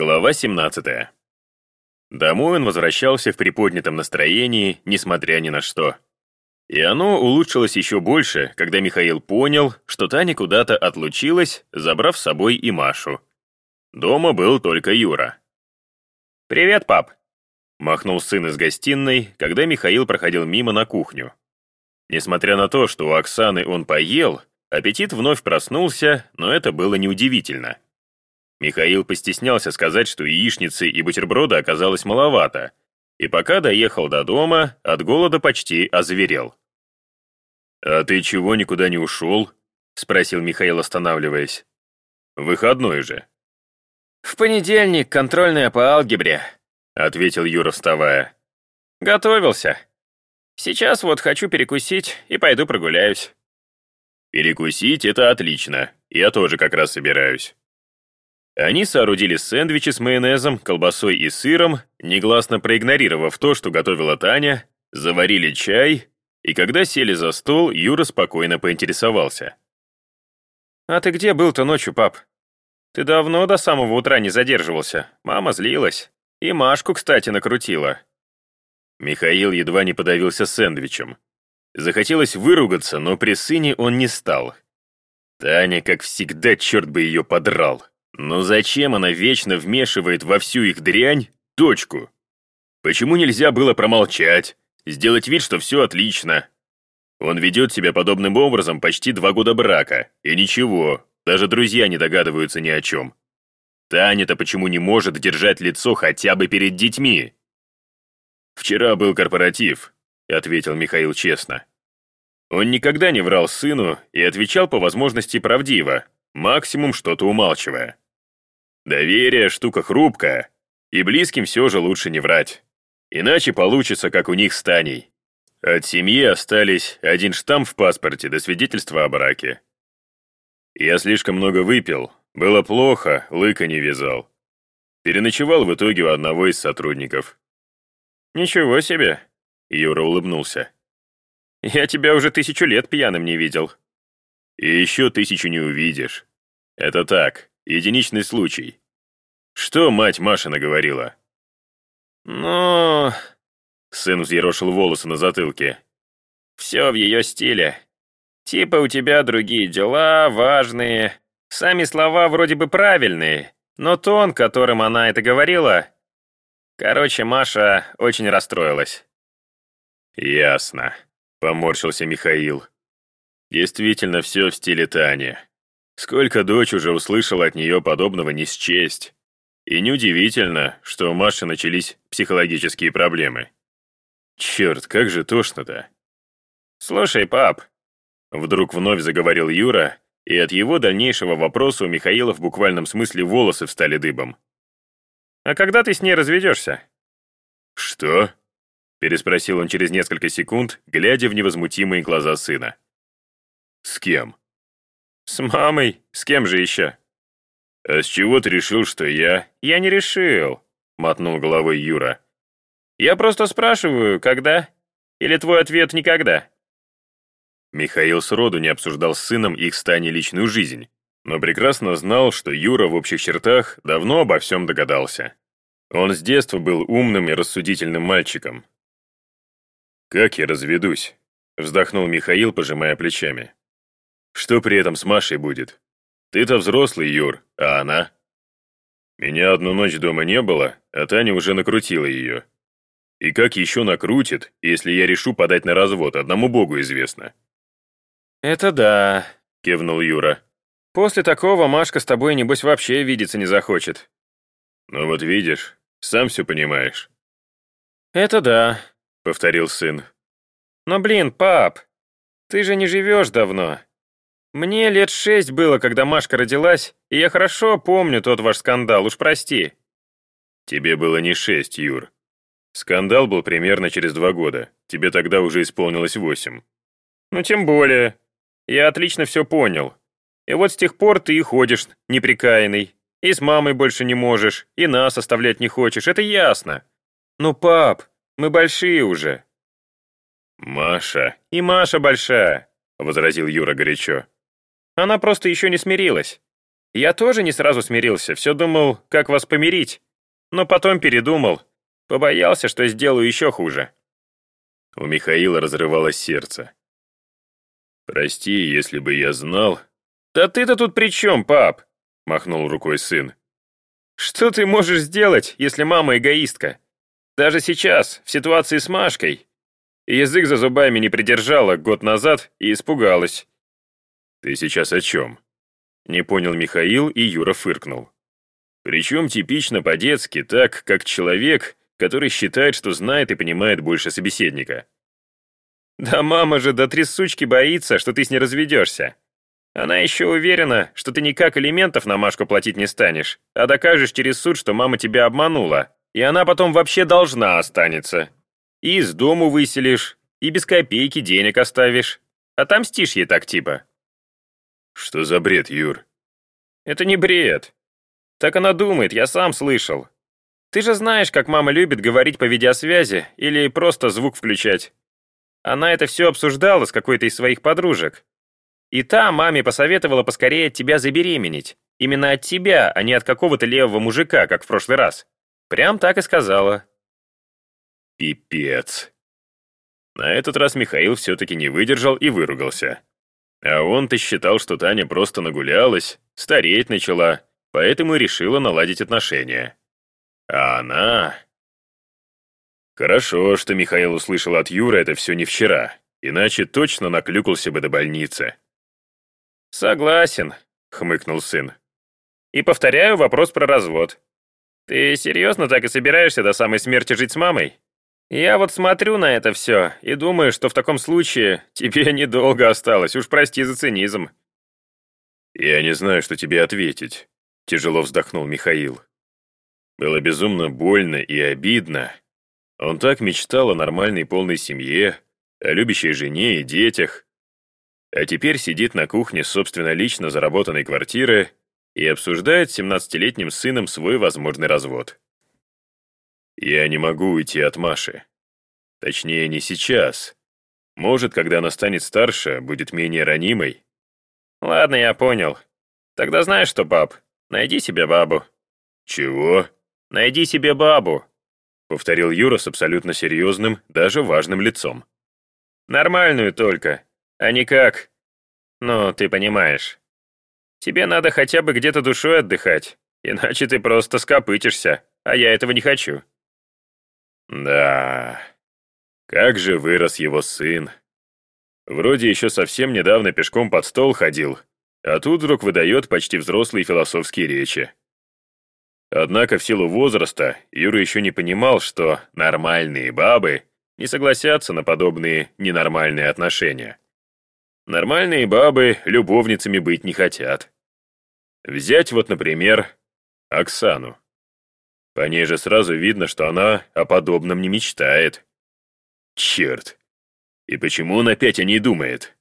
Глава 17. Домой он возвращался в приподнятом настроении, несмотря ни на что. И оно улучшилось еще больше, когда Михаил понял, что Таня куда-то отлучилась, забрав с собой и Машу. Дома был только Юра. «Привет, пап!» — махнул сын из гостиной, когда Михаил проходил мимо на кухню. Несмотря на то, что у Оксаны он поел, аппетит вновь проснулся, но это было неудивительно. Михаил постеснялся сказать, что яичницы и бутерброда оказалось маловато, и пока доехал до дома, от голода почти озверел. «А ты чего никуда не ушел?» — спросил Михаил, останавливаясь. «Выходной же». «В понедельник контрольная по алгебре», — ответил Юра, вставая. «Готовился. Сейчас вот хочу перекусить и пойду прогуляюсь». «Перекусить — это отлично. Я тоже как раз собираюсь». Они соорудили сэндвичи с майонезом, колбасой и сыром, негласно проигнорировав то, что готовила Таня, заварили чай, и когда сели за стол, Юра спокойно поинтересовался. «А ты где был-то ночью, пап? Ты давно до самого утра не задерживался. Мама злилась. И Машку, кстати, накрутила». Михаил едва не подавился сэндвичем. Захотелось выругаться, но при сыне он не стал. Таня, как всегда, черт бы ее подрал. Но зачем она вечно вмешивает во всю их дрянь дочку? Почему нельзя было промолчать, сделать вид, что все отлично? Он ведет себя подобным образом почти два года брака, и ничего, даже друзья не догадываются ни о чем. Таня-то почему не может держать лицо хотя бы перед детьми? «Вчера был корпоратив», — ответил Михаил честно. Он никогда не врал сыну и отвечал по возможности правдиво, максимум что-то умалчивая. Доверие — штука хрупкая, и близким все же лучше не врать. Иначе получится, как у них с Таней. От семьи остались один штамп в паспорте до свидетельства о браке. Я слишком много выпил, было плохо, лыка не вязал. Переночевал в итоге у одного из сотрудников. «Ничего себе!» — Юра улыбнулся. «Я тебя уже тысячу лет пьяным не видел». «И еще тысячу не увидишь. Это так, единичный случай. Что мать Маша наговорила? Ну... Сын взъерошил волосы на затылке. Все в ее стиле. Типа у тебя другие дела, важные. Сами слова вроде бы правильные, но тон, которым она это говорила... Короче, Маша очень расстроилась. «Ясно», — поморщился Михаил. «Действительно все в стиле Тани. Сколько дочь уже услышала от нее подобного не счесть. И неудивительно, что у Маши начались психологические проблемы. Черт, как же тошно-то. «Слушай, пап», — вдруг вновь заговорил Юра, и от его дальнейшего вопроса у Михаила в буквальном смысле волосы встали дыбом. «А когда ты с ней разведешься?» «Что?» — переспросил он через несколько секунд, глядя в невозмутимые глаза сына. «С кем?» «С мамой? С кем же еще?» «А с чего ты решил, что я...» «Я не решил», — мотнул головой Юра. «Я просто спрашиваю, когда? Или твой ответ никогда?» Михаил сроду не обсуждал с сыном их стане личную жизнь, но прекрасно знал, что Юра в общих чертах давно обо всем догадался. Он с детства был умным и рассудительным мальчиком. «Как я разведусь?» — вздохнул Михаил, пожимая плечами. Что при этом с Машей будет? Ты-то взрослый, Юр, а она? Меня одну ночь дома не было, а Таня уже накрутила ее. И как еще накрутит, если я решу подать на развод, одному богу известно. «Это да», — кивнул Юра. «После такого Машка с тобой, небось, вообще видеться не захочет». «Ну вот видишь, сам все понимаешь». «Это да», — повторил сын. «Но, блин, пап, ты же не живешь давно. Мне лет шесть было, когда Машка родилась, и я хорошо помню тот ваш скандал, уж прости». «Тебе было не шесть, Юр. Скандал был примерно через два года. Тебе тогда уже исполнилось восемь». «Ну, тем более. Я отлично все понял. И вот с тех пор ты и ходишь неприкаянный. И с мамой больше не можешь, и нас оставлять не хочешь, это ясно. Ну, пап, мы большие уже». «Маша». «И Маша большая», — возразил Юра горячо. Она просто еще не смирилась. Я тоже не сразу смирился, все думал, как вас помирить. Но потом передумал. Побоялся, что сделаю еще хуже. У Михаила разрывалось сердце. «Прости, если бы я знал...» «Да ты-то тут при чем, пап?» — махнул рукой сын. «Что ты можешь сделать, если мама эгоистка? Даже сейчас, в ситуации с Машкой. Язык за зубами не придержала год назад и испугалась». «Ты сейчас о чем?» Не понял Михаил, и Юра фыркнул. Причем типично по-детски, так, как человек, который считает, что знает и понимает больше собеседника. «Да мама же до трясучки боится, что ты с ней разведешься. Она еще уверена, что ты никак элементов на Машку платить не станешь, а докажешь через суд, что мама тебя обманула, и она потом вообще должна останется. И из дому выселишь, и без копейки денег оставишь. Отомстишь ей так типа». «Что за бред, Юр?» «Это не бред. Так она думает, я сам слышал. Ты же знаешь, как мама любит говорить по видеосвязи или просто звук включать. Она это все обсуждала с какой-то из своих подружек. И та маме посоветовала поскорее от тебя забеременеть. Именно от тебя, а не от какого-то левого мужика, как в прошлый раз. Прям так и сказала. Пипец. На этот раз Михаил все-таки не выдержал и выругался. А он-то считал, что Таня просто нагулялась, стареть начала, поэтому и решила наладить отношения. А она... Хорошо, что Михаил услышал от Юры это все не вчера, иначе точно наклюкался бы до больницы. «Согласен», — хмыкнул сын. «И повторяю вопрос про развод. Ты серьезно так и собираешься до самой смерти жить с мамой? Я вот смотрю на это все и думаю, что в таком случае тебе недолго осталось, уж прости за цинизм». «Я не знаю, что тебе ответить», — тяжело вздохнул Михаил. Было безумно больно и обидно. Он так мечтал о нормальной полной семье, о любящей жене и детях. А теперь сидит на кухне собственно лично заработанной квартиры и обсуждает с 17-летним сыном свой возможный развод. Я не могу уйти от Маши. Точнее, не сейчас. Может, когда она станет старше, будет менее ранимой. Ладно, я понял. Тогда знаешь что, пап, найди себе бабу. Чего? Найди себе бабу», — повторил Юра с абсолютно серьезным, даже важным лицом. «Нормальную только, а не как... Ну, ты понимаешь. Тебе надо хотя бы где-то душой отдыхать, иначе ты просто скопытишься, а я этого не хочу». «Да... Как же вырос его сын. Вроде еще совсем недавно пешком под стол ходил, а тут вдруг выдает почти взрослые философские речи. Однако в силу возраста Юра еще не понимал, что нормальные бабы не согласятся на подобные ненормальные отношения. Нормальные бабы любовницами быть не хотят. Взять вот, например, Оксану. По ней же сразу видно, что она о подобном не мечтает. Черт. И почему он опять о ней думает?